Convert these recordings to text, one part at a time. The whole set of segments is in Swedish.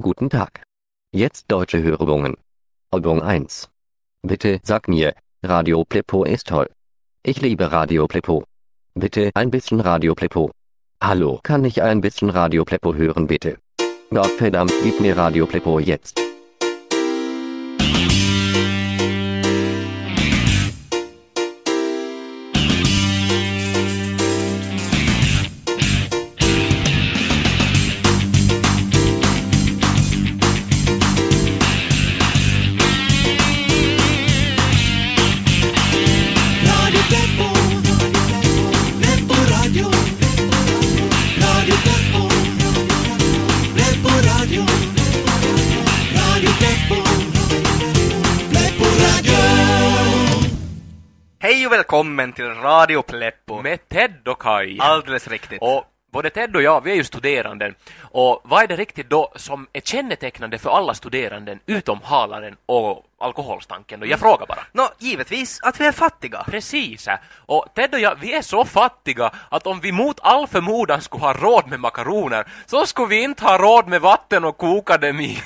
Guten Tag. Jetzt deutsche Hörübungen. Übung 1. Bitte sag mir, Radio Pleppo ist toll. Ich liebe Radio Pleppo. Bitte ein bisschen Radio Pleppo. Hallo, kann ich ein bisschen Radio Pleppo hören bitte? Gottverdammt, gib mir Radio Pleppo jetzt. Välkommen till Radio Pleppo. Med Ted och Kai. Alldeles riktigt. Och både Ted och jag, vi är ju studeranden. Och vad är det riktigt då som är kännetecknande för alla studeranden utom halaren och alkoholstanken? Och jag frågar bara. Nå, givetvis att vi är fattiga. Precis. Och Ted och jag, vi är så fattiga att om vi mot all förmodan skulle ha råd med makaroner så skulle vi inte ha råd med vatten och koka dem i.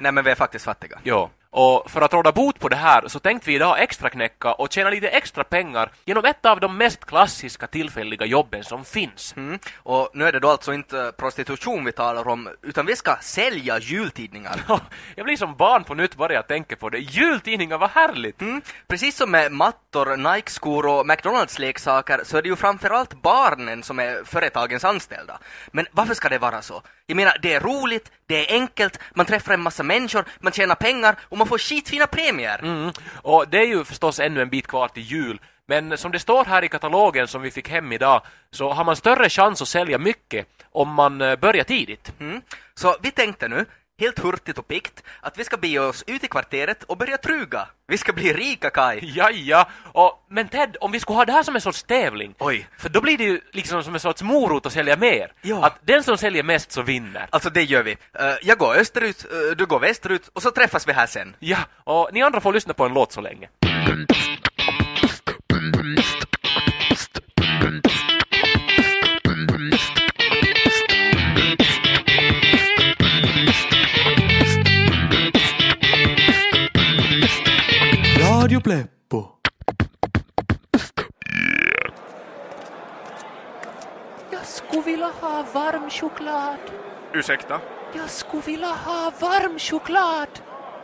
Nej, men vi är faktiskt fattiga. Jo. Och för att råda bot på det här så tänkte vi idag extra knäcka och tjäna lite extra pengar genom ett av de mest klassiska tillfälliga jobben som finns. Mm. Och nu är det då alltså inte prostitution vi talar om, utan vi ska sälja jultidningar. Jag blir som barn på nytt bara jag tänker på det. Jultidningar, vad härligt! Mm. Precis som med mattor, Nike-skor och McDonalds-leksaker så är det ju framförallt barnen som är företagens anställda. Men varför ska det vara så? Jag menar, det är roligt, det är enkelt, man träffar en massa människor, man tjänar pengar och man får skitfina premier. Mm. Och det är ju förstås ännu en bit kvar till jul. Men som det står här i katalogen som vi fick hem idag så har man större chans att sälja mycket om man eh, börjar tidigt. Mm. Så vi tänkte nu, helt hurtigt och pikt, att vi ska bege oss ut i kvarteret och börja truga. Vi ska bli rika, Kai. Ja, ja. Och, men Ted, om vi skulle ha det här som en sorts tävling, Oj. för då blir det ju liksom som en sorts morot att sälja mer. Ja. Att den som säljer mest så vinner. Alltså det gör vi. Eh, jag går österut, eh, du går västerut och så träffas vi här sen. Ja, och ni andra får lyssna på en låt så länge. Radio Pleppo. Jag skulle vilja ha varm choklad. Ursäkta? Jag skulle vilja ha varm choklad.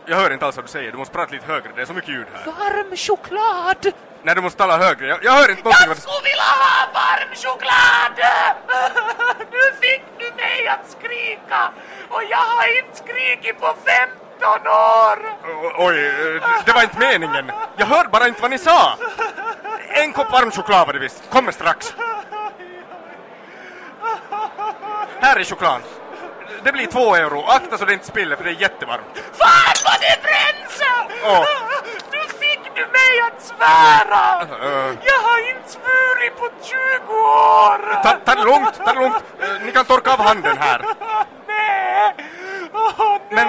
Jag hör inte alls vad du säger. Du måste prata lite högre. Det är så mycket ljud här. Varm choklad! Nej, du måste tala högre. Jag, jag hör inte någonting. du- skulle vilja ha varm choklad! Nu fick du mig att skrika och jag har inte skrikit på 15 år! O- Oj, det var inte meningen. Jag hörde bara inte vad ni sa. En kopp varm choklad var det visst. Kommer strax. Här är chokladen. Det blir två euro. Akta så det inte spiller för det är jättevarmt. Fan vad det bränns! Åh. Nu fick du mig att svära! Eh, Jag har inte svurit på 20 år! Ta, ta det lugnt, ta det lugnt. Ni kan torka av handen här.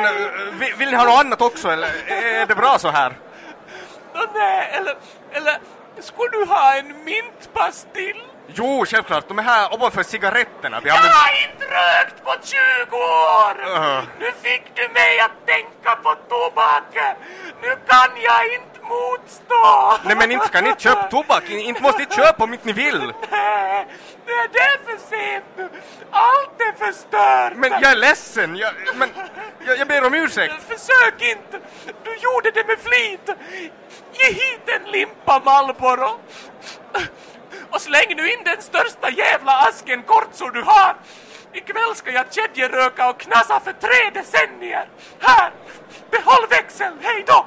Men eh, vill, vill ni ha något annat också eller är det bra så här? Åh, nej! Eller, eller skulle du ha en mintpastill? Jo, självklart. De är här ovanför cigaretterna. Vi Jag har väl- har inte rökt på 20 år! Uh. Nu fick du mig att tänka på tobak! Nu kan jag inte motstå! Nej men inte ska ni köpa tobak. Inte måste ni köpa om inte ni vill. Nej, nej, det är för sent nu! Allt är förstört! Men jag är ledsen. Jag, men, jag, jag ber om ursäkt. Försök inte! Du gjorde det med flit! Ge hit en limpa Marlboro! Och släng nu in den största jävla asken kortsor du har! Ikväll ska jag kedjeröka och knasa för tre decennier! Här! Behåll växeln, hej då!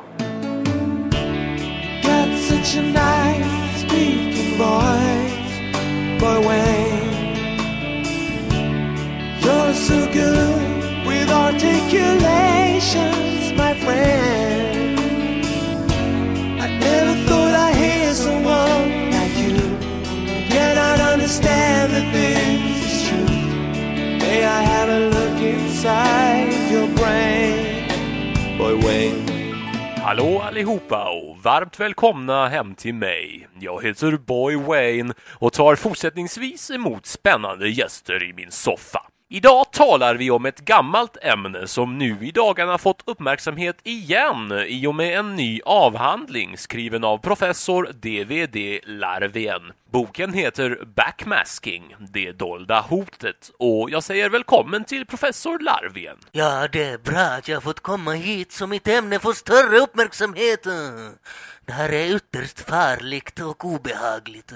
Hallå allihopa och varmt välkomna hem till mig. Jag heter Boy Wayne och tar fortsättningsvis emot spännande gäster i min soffa. Idag talar vi om ett gammalt ämne som nu i dagarna fått uppmärksamhet igen i och med en ny avhandling skriven av professor DVD Larvien. Boken heter Backmasking, det dolda hotet och jag säger välkommen till professor Larvien. Ja, det är bra att jag fått komma hit så mitt ämne får större uppmärksamhet. Det här är ytterst farligt och obehagligt.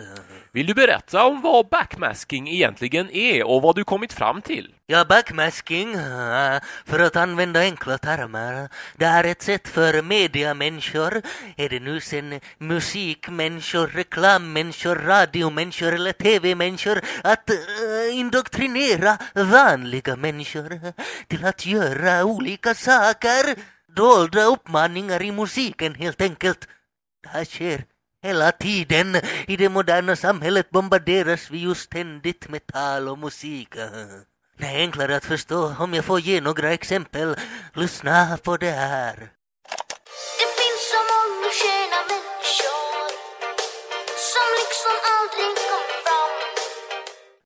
Vill du berätta om vad backmasking egentligen är och vad du kommit fram till? Ja, backmasking, eh, för att använda enkla termer, det är ett sätt för mediamänniskor, är det nu sen musikmänniskor, reklammänniskor, radiomänniskor eller tv-människor, att uh, indoktrinera vanliga människor till att göra olika saker. Dolda uppmaningar i musiken helt enkelt. Det här sker hela tiden. I det moderna samhället bombarderas vi ju ständigt med tal och musik. Det är enklare att förstå om jag får ge några exempel. Lyssna på det här. Det finns så många sköna människor som liksom aldrig kom fram.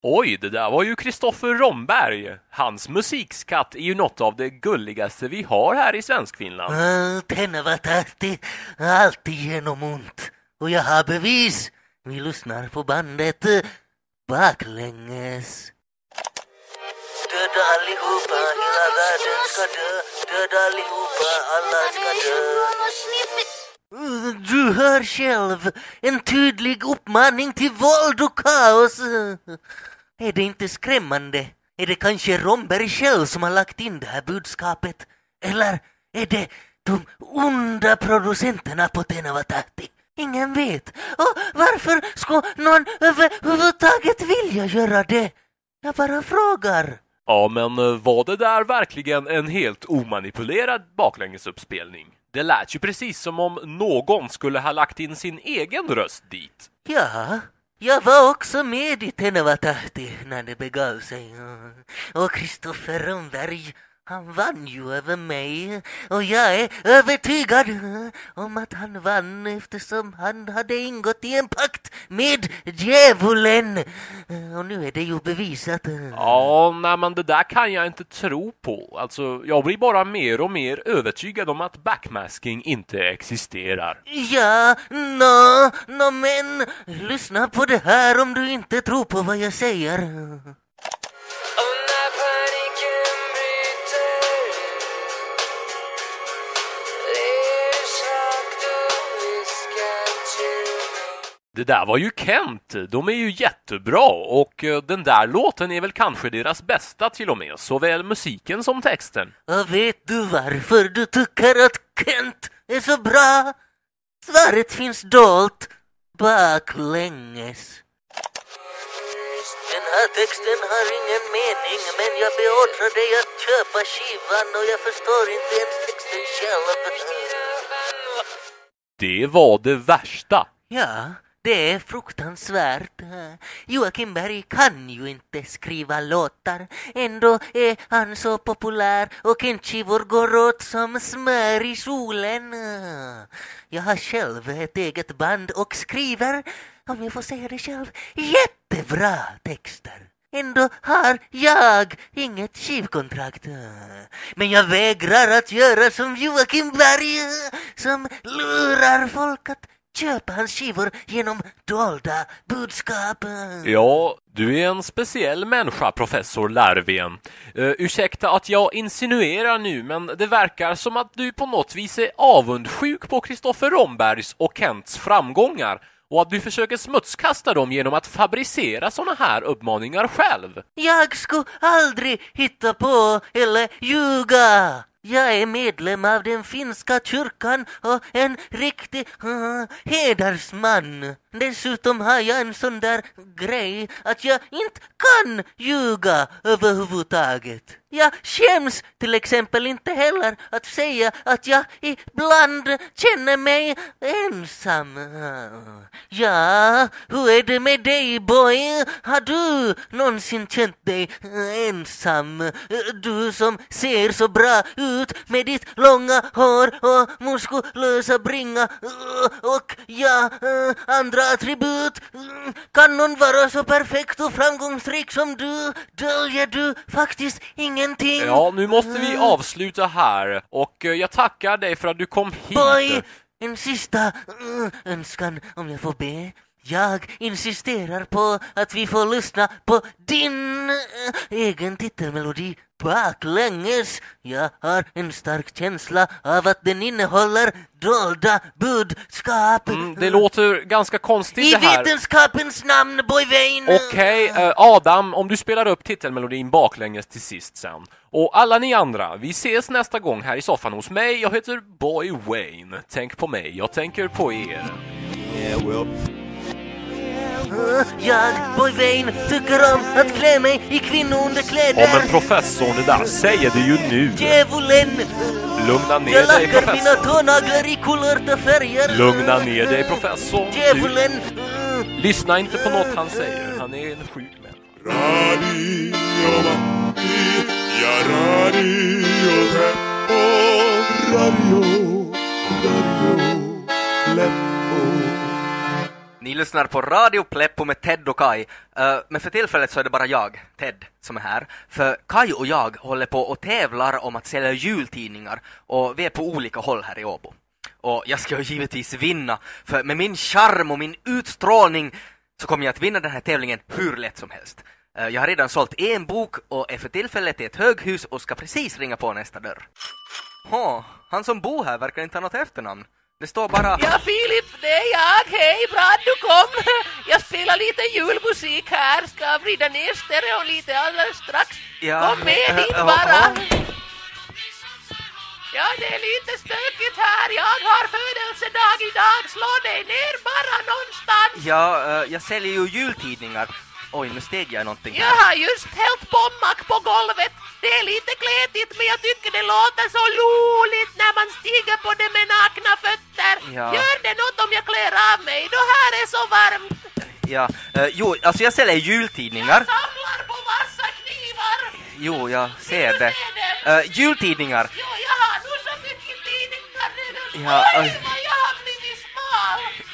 Oj, det där var ju Kristoffer Romberg. Hans musikskatt är ju något av det gulligaste vi har här i Svenskfinland. Uh, Tenevatahti, alltid genom ont. Och jag har bevis. Vi lyssnar på bandet eh, baklänges. Döda allihopa, hela världen ska dö. Döda allihopa, alla ska dö. Du hör själv en tydlig uppmaning till våld och kaos. Är det inte skrämmande? Är det kanske Romberg själv som har lagt in det här budskapet? Eller är det de onda producenterna på Tenevatahti? Ingen vet. Och varför ska någon överhuvudtaget vilja göra det? Jag bara frågar. Ja, men eh, var det där verkligen en helt omanipulerad baklängesuppspelning? Det lät ju precis som om någon skulle ha lagt in sin egen röst dit. Ja, jag var också med i Tenevatahti när det begav sig. Och Kristoffer Rönnberg, han vann ju över mig. Och jag är övertygad om att han vann eftersom han hade ingått i en pakt med djävulen. Och nu är det ju bevisat. Ja, nej men det där kan jag inte tro på. Alltså, jag blir bara mer och mer övertygad om att backmasking inte existerar. Ja, nå, nå men lyssna på det här om du inte tror på vad jag säger. Det där var ju Kent. De är ju jättebra och eh, den där låten är väl kanske deras bästa till och med, såväl musiken som texten. Och vet du varför du tycker att Kent är så bra? Svaret finns dolt baklänges. Den här texten har ingen mening men jag beordrar dig att köpa skivan och jag förstår inte ens texten själv. Det var det värsta. Ja, det är fruktansvärt. Joakim Berg kan ju inte skriva låtar. Ändå är han så populär och Kent-skivor går åt som smör i solen. Jag har själv ett eget band och skriver, om jag får säga det själv, jättebra texter. Ändå har jag inget skivkontrakt. Men jag vägrar att göra som Joakim Berg som lurar folk att köpa hans skivor genom dolda budskap. Ja, du är en speciell människa, professor Larvien. Uh, ursäkta att jag insinuerar nu, men det verkar som att du på något vis är avundsjuk på Kristoffer Rombergs och Kents framgångar och att du försöker smutskasta dem genom att fabricera såna här uppmaningar själv. Jag skulle aldrig hitta på eller ljuga. Jag är medlem av den finska kyrkan och en riktig uh, hedersman. Dessutom har jag en sån där grej att jag inte kan ljuga överhuvudtaget. Jag skäms till exempel inte heller att säga att jag ibland känner mig ensam. Ja, hur är det med dig boy? Har du någonsin känt dig ensam? Du som ser så bra ut med ditt långa hår och muskulösa bringa och ja, andra attribut Kan någon vara så perfekt och framgångsrik som du döljer du faktiskt ingenting Ja, nu måste vi avsluta här och eh, jag tackar dig för att du kom hit. Boy, en sista uh, önskan om jag får be. Jag insisterar på att vi får lyssna på din uh, egen titelmelodi baklänges. Jag har en stark känsla av att den innehåller dolda budskap. Mm, det låter ganska konstigt I det här. vetenskapens namn, Boy Vane. Okej, eh, Adam, om du spelar upp titelmelodin baklänges till sist sen. Och alla ni andra, vi ses nästa gång här i soffan hos mig. Jag heter Boy Wayne. Tänk på mig, jag tänker på er. Uh, jag, Boy Vane, tycker om att klä mig i kvinnounderkläder. Ja men professorn, det där säger du ju nu. Djävulen! Lugna ner Jag dig lackar mina professor. tånaglar i kulörta färger. Lugna ner dig professor. Du, Djävulen! Mm. lyssna inte på något han säger, han är en sjuk människa. Radio Matti ja Radio Pleppo, Radio, Radio Pleppo. Ni lyssnar på Radio Pleppo med Ted och Kai. Uh, men för tillfället så är det bara jag, Ted, som är här. För Kai och jag håller på och tävlar om att sälja jultidningar och vi är på olika håll här i Åbo. Och jag ska ju givetvis vinna, för med min charm och min utstrålning så kommer jag att vinna den här tävlingen hur lätt som helst. Uh, jag har redan sålt en bok och är för tillfället i ett höghus och ska precis ringa på nästa dörr. Åh, han som bor här verkar inte ha något efternamn. Det står bara... Ja, Filip, det är jag. Hej, bra att du kom. Jag spelar lite julmusik här. Ska vrida ner stereon lite alldeles strax. Ja, Kom med eh, in eh, bara. ja. Ja, det är lite stökigt här. Jag har födelsedag idag. Slå dig ner bara någonstans. Ja, eh, jag säljer ju jultidningar. Oj, nu steg jag någonting Jag här. har just hällt pommack på golvet. Det är lite kletigt men jag tycker det låter så roligt när man stiger på det med nakna fötter. Ja. Gör det något om jag klär av mig? Då här är så varmt. Ja, eh, jo, alltså jag säljer jultidningar. Samlar på vassa knivar. Jo, jag ser det. dem. Eh, jultidningar. Jo, jag har nu så mycket tidningar. Ja, Oj,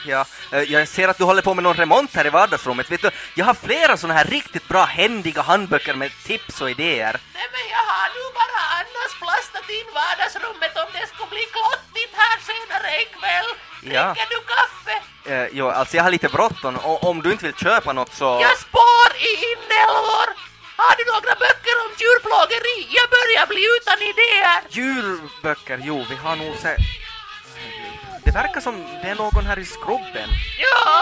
Ja, eh, jag ser att du håller på med någon remont här i vardagsrummet. Vet du, jag har flera såna här riktigt bra händiga handböcker med tips och idéer. Nej, men jag har nu bara annars plastat in vardagsrummet om det skulle bli klottigt här senare ikväll. Ja. Dricker du kaffe? Eh, jo, alltså jag har lite bråttom. Och om du inte vill köpa något så... Jag spår i inälvor. Har du några böcker om djurplågeri? Jag börjar bli utan idéer. Julböcker, jo, vi har nog se... Det verkar som det är någon här i skrubben. Ja,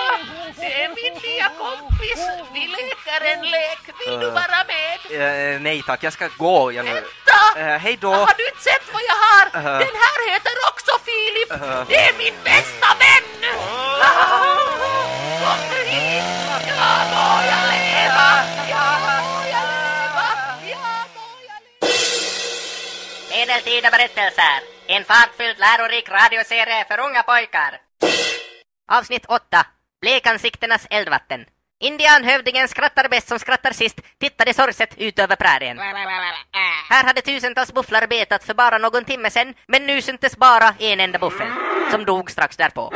det är min nya kompis. Vi leker en lek. Vill du Eh. vara med? Eh, nej tack, jag ska gå. Jag. Vänta! Eh, hej då! Har du inte sett vad jag har? Den här heter också Filip. Det är min bästa vän! Kom nu hit! Ja, Medeltida berättelser. En fartfylld lärorik radioserie för unga pojkar. Avsnitt 8. Blekansiktenas eldvatten. Indianhövdingen skrattar bäst som skrattar sist tittade sorgset ut över prärien. Här hade tusentals bufflar betat för bara någon timme sen, men nu syntes bara en enda buffel, som dog strax därpå.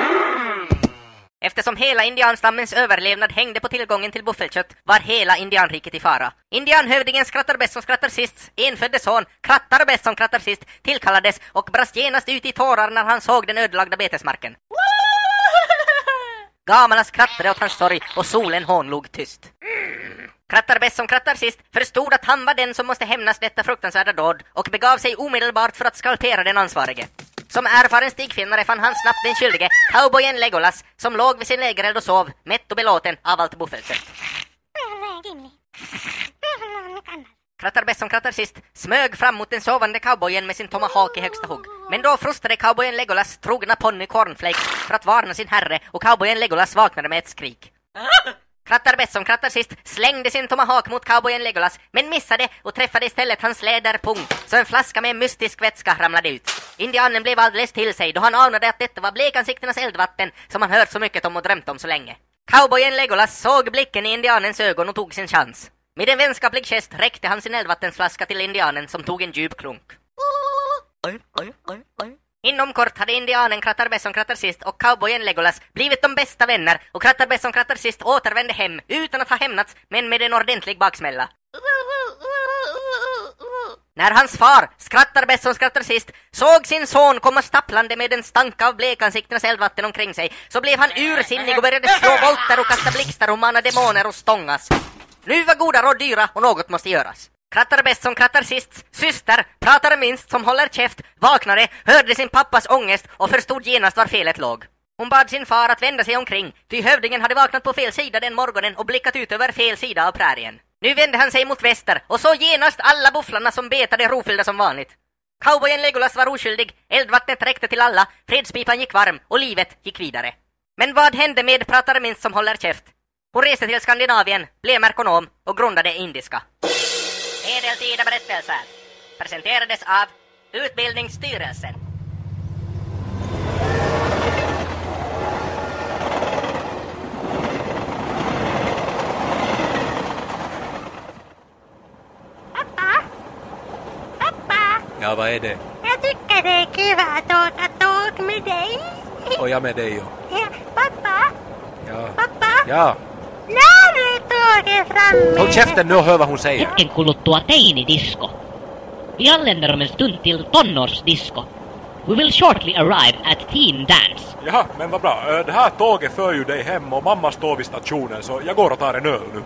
Eftersom hela indianstammens överlevnad hängde på tillgången till buffelkött var hela indianriket i fara. Indianhövdingen skrattar bäst som skrattar sist, enfödde son, krattar bäst som krattar sist, tillkallades och brast genast ut i tårar när han såg den ödelagda betesmarken. Gamarna skrattade åt hans sorg och solen hånlog tyst. Krattar bäst som krattar sist förstod att han var den som måste hämnas detta fruktansvärda dåd och begav sig omedelbart för att skalpera den ansvarige. Som erfaren stigfinnare fann han snabbt den skyldige, cowboyen Legolas, som låg vid sin lägereld och sov, mätt och belåten av allt buffelkött. Krattar bäst som krattar sist smög fram mot den sovande cowboyen med sin tomahawk i högsta hugg. Men då frustade cowboyen Legolas trogna ponny Cornflakes för att varna sin herre och cowboyen Legolas vaknade med ett skrik. Krattar bäst som krattar sist slängde sin tomahawk mot cowboyen Legolas men missade och träffade istället hans läderpung så en flaska med mystisk vätska ramlade ut. Indianen blev alldeles till sig då han anade att detta var blekansiktenas eldvatten som han hört så mycket om och drömt om så länge. Cowboyen Legolas såg blicken i indianens ögon och tog sin chans. Med en vänskaplig gest räckte han sin eldvattensflaska till indianen som tog en djup klunk. Inom kort hade indianen Krattarbesson Krattersist och cowboyen Legolas blivit de bästa vänner och Krattarbesson Krattersist återvände hem utan att ha hämnats men med en ordentlig baksmälla. När hans far, Skrattar Besson Krattar Sist, såg sin son komma stapplande med en stank av blekansiktenas eldvatten omkring sig så blev han ursinnig och började slå volter och kasta blixtar och mana demoner och stångas. Nu var goda råd dyra och något måste göras. Krattar bäst som krattar sist, syster, pratar minst som håller käft, vaknade, hörde sin pappas ångest och förstod genast var felet låg. Hon bad sin far att vända sig omkring, ty hövdingen hade vaknat på fel sida den morgonen och blickat ut över fel sida av prärien. Nu vände han sig mot väster och såg genast alla bufflarna som betade rofyllda som vanligt. Cowboyen Legolas var oskyldig, eldvattnet räckte till alla, fredspipan gick varm och livet gick vidare. Men vad hände med pratar minst som håller käft? Hon reste till Skandinavien, blev merkonom och grundade indiska. Medeltida berättelser presenterades av Utbildningsstyrelsen. Ja, vad är det? Jag tycker det är kul att åka tåg med dig. Och jag med dig. Ja, pappa, Ja. pappa, Ja. Håll käften nu och hör vad hon säger. Hetken kuluttua teinidisko. Vi anländer om en stund till tonårsdisco. We will shortly arrive at teen dance. Jaha, men vad bra. Det här tåget för ju dig hem och mamma står vid stationen så jag går och tar en öl nu.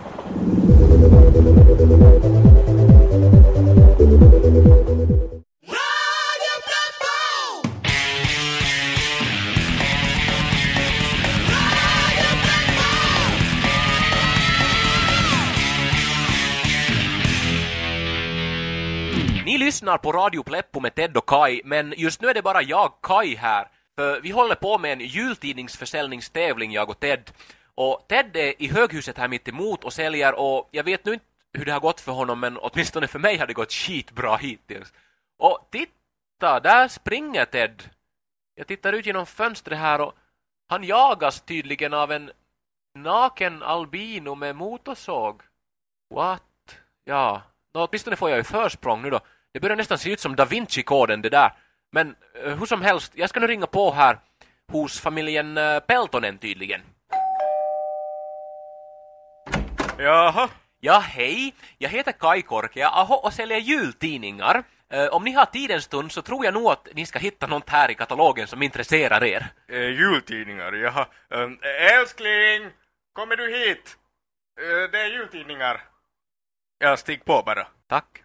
Ni lyssnar på Radio Pleppo med Ted och Kai, men just nu är det bara jag, Kai, här. För vi håller på med en jultidningsförsäljningstävling, jag och Ted. Och Ted är i höghuset här mitt emot och säljer och jag vet nu inte hur det har gått för honom, men åtminstone för mig har det gått skitbra hittills. Och titta, där springer Ted. Jag tittar ut genom fönstret här och han jagas tydligen av en naken albino med motorsåg. What? Ja, Nå, åtminstone får jag ju försprång nu då. Det börjar nästan se ut som Da Vinci-koden det där. Men eh, hur som helst, jag ska nu ringa på här hos familjen uh, Peltonen tydligen. Jaha, Ja, hej. Jag heter Kai Korkia aho, och säljer jultidningar. Eh, om ni har tid en stund så tror jag nog att ni ska hitta något här i katalogen som intresserar er. eh, jultidningar, jaha. Um, älskling, kommer du hit? Eh, det är jultidningar. Jag stig på bara. Tack.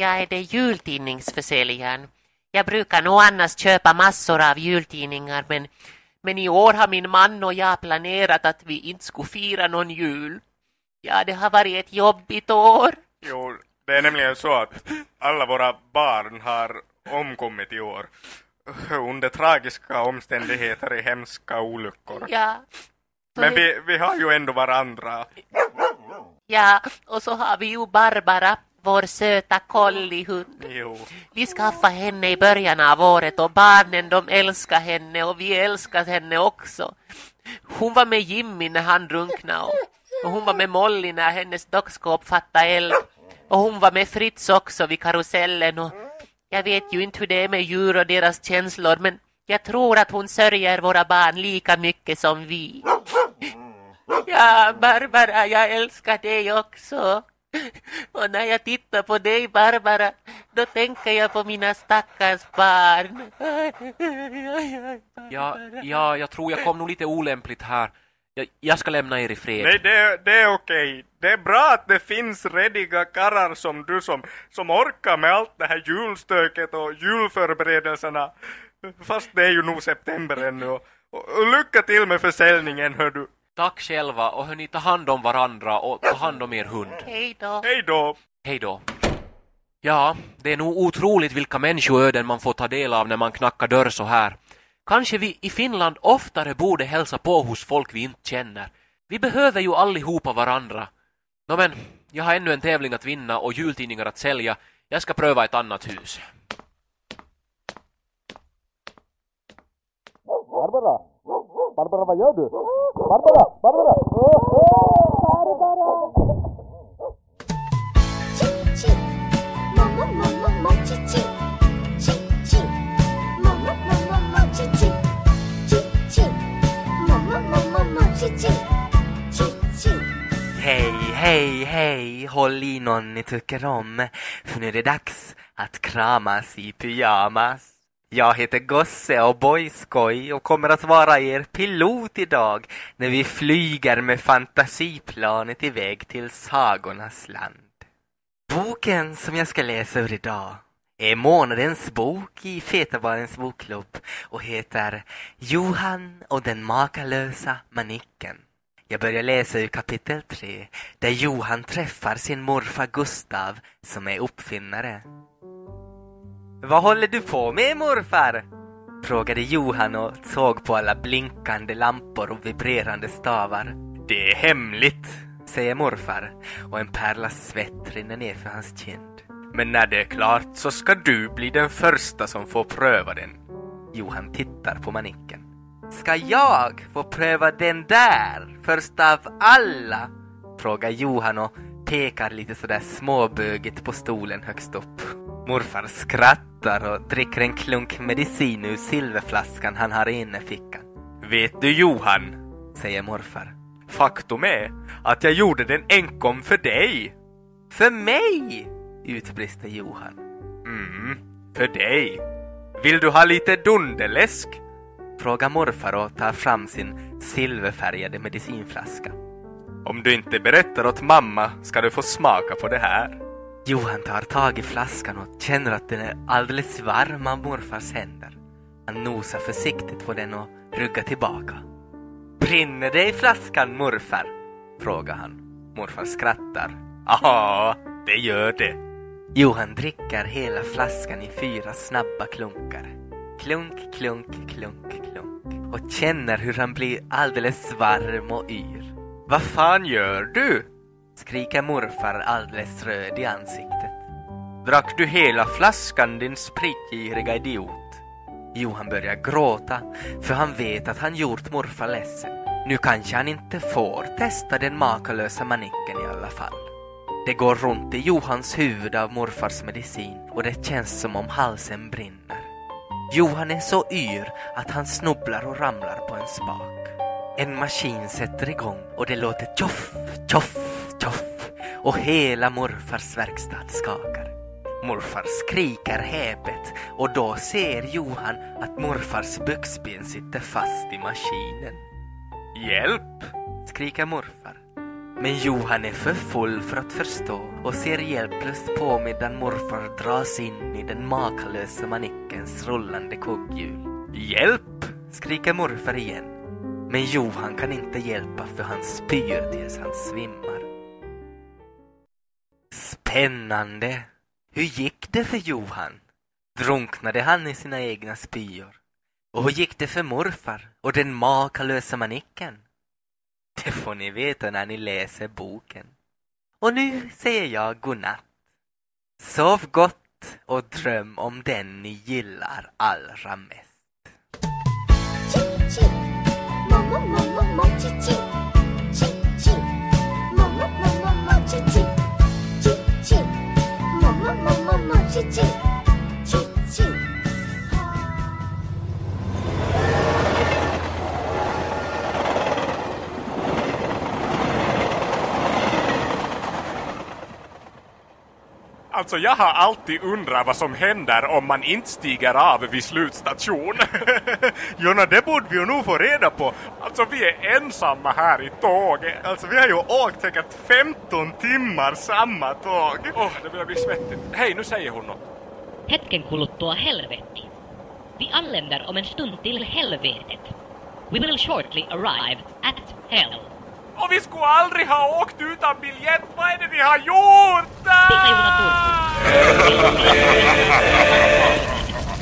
Jag är det jultidningsförsäljaren. Jag brukar nog annars köpa massor av jultidningar men, men i år har min man och jag planerat att vi inte skulle fira någon jul. Ja, det har varit ett jobbigt år. Jo, det är nämligen så att alla våra barn har omkommit i år. Under tragiska omständigheter i hemska olyckor. Ja. Men vi, vi har ju ändå varandra. Ja, och så har vi ju Barbara, vår söta kollihund. Jo. Vi skaffade henne i början av året och barnen de älskar henne och vi älskar henne också. Hon var med Jimmy när han drunknade och, och hon var med Molly när hennes dockskåp fattade eld. Och hon var med Fritz också vid karusellen och jag vet ju inte hur det är med djur och deras känslor men jag tror att hon sörjer våra barn lika mycket som vi. Ja, Barbara, jag älskar dig också. Och när jag tittar på dig, Barbara, då tänker jag på mina stackars barn. Ja, ja, jag tror jag kom nog lite olämpligt här. Jag, jag ska lämna er i fred. Nej, det, det är okej. Det är bra att det finns rediga karrar som du som, som orkar med allt det här julstöket och julförberedelserna. Fast det är ju nog september ännu. Och, och, lycka till med försäljningen, hör du. Tack själva och hörni, ta hand om varandra och ta hand om er hund. Hej då. Hej då. Hej då. Ja, det är nog otroligt vilka människoöden man får ta del av när man knackar dörr så här. Kanske vi i Finland oftare borde hälsa på hos folk vi inte känner. Vi behöver ju allihopa varandra. Nå men, jag har ännu en tävling att vinna och jultidningar att sälja. Jag ska pröva ett annat hus. Barbara! Barbara, vad gör du? Barbara, Barbara! Barbara! Hej, hej, hej! Håll i någon ni tycker om, för nu är det dags att kramas i pyjamas. Jag heter Gosse och Boyskoj och kommer att vara er pilot idag när vi flyger med fantasiplanet iväg till sagornas land. Boken som jag ska läsa ur idag är månadens bok i Fetabarens bokklubb och heter Johan och den makalösa manicken. Jag börjar läsa ur kapitel 3 där Johan träffar sin morfar Gustav som är uppfinnare. Vad håller du på med morfar? Frågade Johan och såg på alla blinkande lampor och vibrerande stavar. Det är hemligt, säger morfar och en pärla svett rinner ner för hans kind. Men när det är klart så ska du bli den första som får pröva den. Johan tittar på manicken. Ska jag få pröva den där först av alla? Frågar Johan och pekar lite sådär småbögigt på stolen högst upp. Morfar skrattar och dricker en klunk medicin ur silverflaskan han har i innerfickan. Vet du Johan, säger morfar. Faktum är att jag gjorde den enkom för dig. För mig? utbrister Johan. Mm, för dig. Vill du ha lite dunderläsk? Frågar morfar och tar fram sin silverfärgade medicinflaska. Om du inte berättar åt mamma ska du få smaka på det här. Johan tar tag i flaskan och känner att den är alldeles varm av morfars händer. Han nosar försiktigt på den och ryggar tillbaka. Brinner det i flaskan morfar? frågar han. Morfar skrattar. Ja, det gör det. Johan dricker hela flaskan i fyra snabba klunkar. Klunk, klunk, klunk, klunk. Och känner hur han blir alldeles varm och yr. Vad fan gör du? Skriker morfar alldeles röd i ansiktet. Drack du hela flaskan din spritgiriga idiot? Johan börjar gråta för han vet att han gjort morfar ledsen. Nu kanske han inte får testa den makalösa manicken i alla fall. Det går runt i Johans huvud av morfars medicin och det känns som om halsen brinner. Johan är så yr att han snubblar och ramlar på en spak. En maskin sätter igång och det låter tjoff, tjoff, tjoff och hela morfars verkstad skakar. Morfar skriker häpet och då ser Johan att morfars byxben sitter fast i maskinen. Hjälp! skriker morfar. Men Johan är för full för att förstå och ser hjälplöst på medan morfar dras in i den makalösa manickens rullande kugghjul. Hjälp! skriker morfar igen. Men Johan kan inte hjälpa för han spyr tills han svimmar. Spännande! Hur gick det för Johan? Drunknade han i sina egna spyor? Och hur gick det för morfar och den makalösa manicken? Det får ni veta när ni läser boken. Och nu säger jag godnatt. Sov gott och dröm om den ni gillar allra mest. Alltså jag har alltid undrat vad som händer om man inte stiger av vid slutstation. Jonna, det borde vi ju nog få reda på. Alltså vi är ensamma här i tåget. Alltså vi har ju åkt säkert 15 timmar samma tåg. Åh, det börjar bli svettigt. Hej, nu säger hon något. Hetken kuluttua helvetti. Vi anländer om en stund till helvetet. We will shortly arrive at hell. Och vi skulle aldrig ha åkt utan biljett. Vad är det vi har gjort?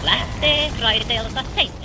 Lähtee raiteelta 7.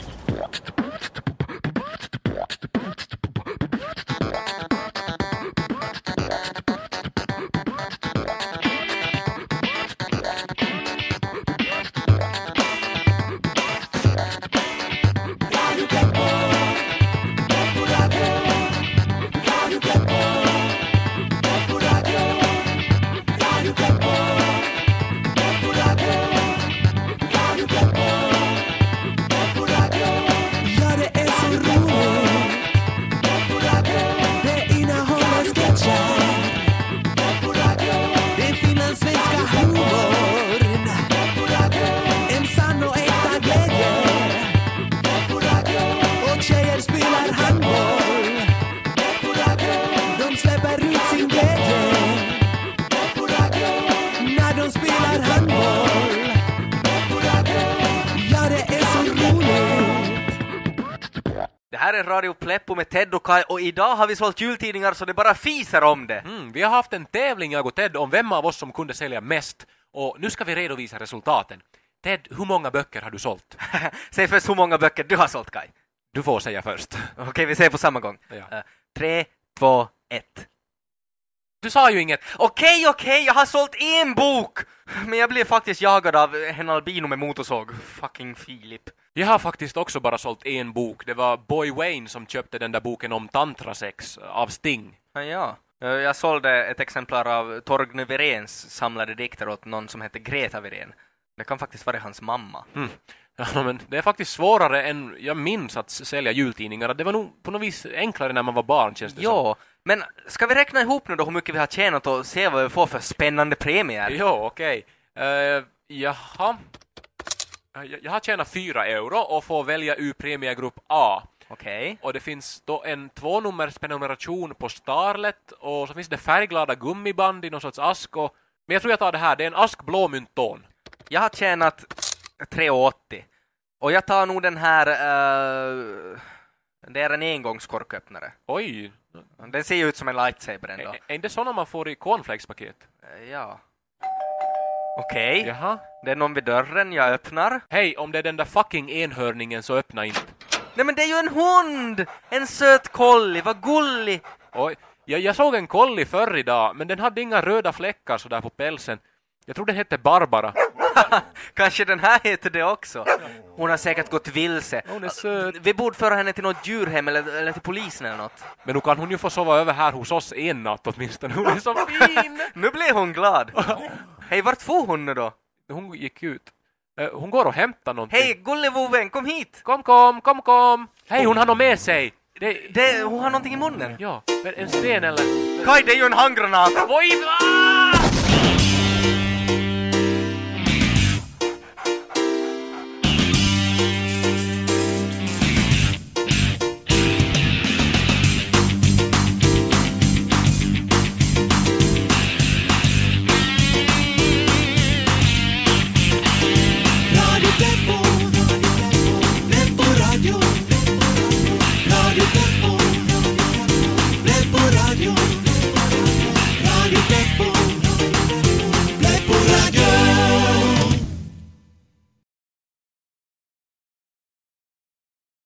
Radio Pleppo med Ted och Kai och idag har vi sålt jultidningar så det bara fiser om det. Mm, vi har haft en tävling, jag och Ted, om vem av oss som kunde sälja mest. Och nu ska vi redovisa resultaten. Ted, hur många böcker har du sålt? Säg först hur många böcker du har sålt Kai. Du får säga först. Okej, vi säger på samma gång. Ja. Eh, tre, två, ett. Du sa ju inget. Okej, okej, jag har sålt en bok! Men jag blev faktiskt jagad av en albino med motorsåg. Fucking Filip. Jag har faktiskt också bara sålt en bok. Det var Boy Wayne som köpte den där boken om tantrasex av Sting. Ja, ja. Eh, Jag sålde ett exemplar av Torgny Virens samlade dikter åt någon som hette Greta Virén. Det kan faktiskt vara hans mamma. Mm. Ja, men det är faktiskt svårare än jag minns att sälja jultidningar. Det var nog på något vis enklare när man var barn känns det som. Men ska vi räkna ihop nu då hur mycket vi har tjänat och se vad vi får för spännande premier? Jo, okej. Okay. jaha. Eh, Jag, har tjänat fyra euro och får välja ur premiegrupp A. Okej. Och det finns då en tvånummers prenumeration på Starlet och så finns det färgglada gummiband i någon sorts ask och... Men jag tror jag tar det här, det är en ask blåmynton. Jag har tjänat 3,80. Och jag tar nog den här... eh, det är en engångskorköppnare. Oj! Den ser ju ut som en lightsaber ändå. Är, är inte sådana man får i cornflakespaket? Ja. Okej. Jaha. Det är någon vid dörren, jag öppnar. Hej, om det är den där fucking enhörningen så öppna inte. Nej men det är ju en hund! En söt collie, vad gullig! Oj, jag, jag såg en kolli förr idag, men den hade inga röda fläckar sådär på pälsen. Jag tror den hette Barbara. Kanske den här heter det också. Hon har säkert gått vilse. Hon är söt. Vi borde föra henne till något djurhem eller, eller till polisen eller något. Men nu kan hon ju få sova över här hos oss en natt åtminstone. Hon är så fin! Nu blev hon glad. Hej, vart får hon nu då? Hon gick ut. Eh, Hon går och hämtar någonting. Hej, gullevoven, kom hit! Kom, kom, kom, kom! Hej, hon har något med sig! Det, Det, hon har någonting i munnen. ja, men en sten eller... Kaj, det är ju en handgranat! Oj, ah!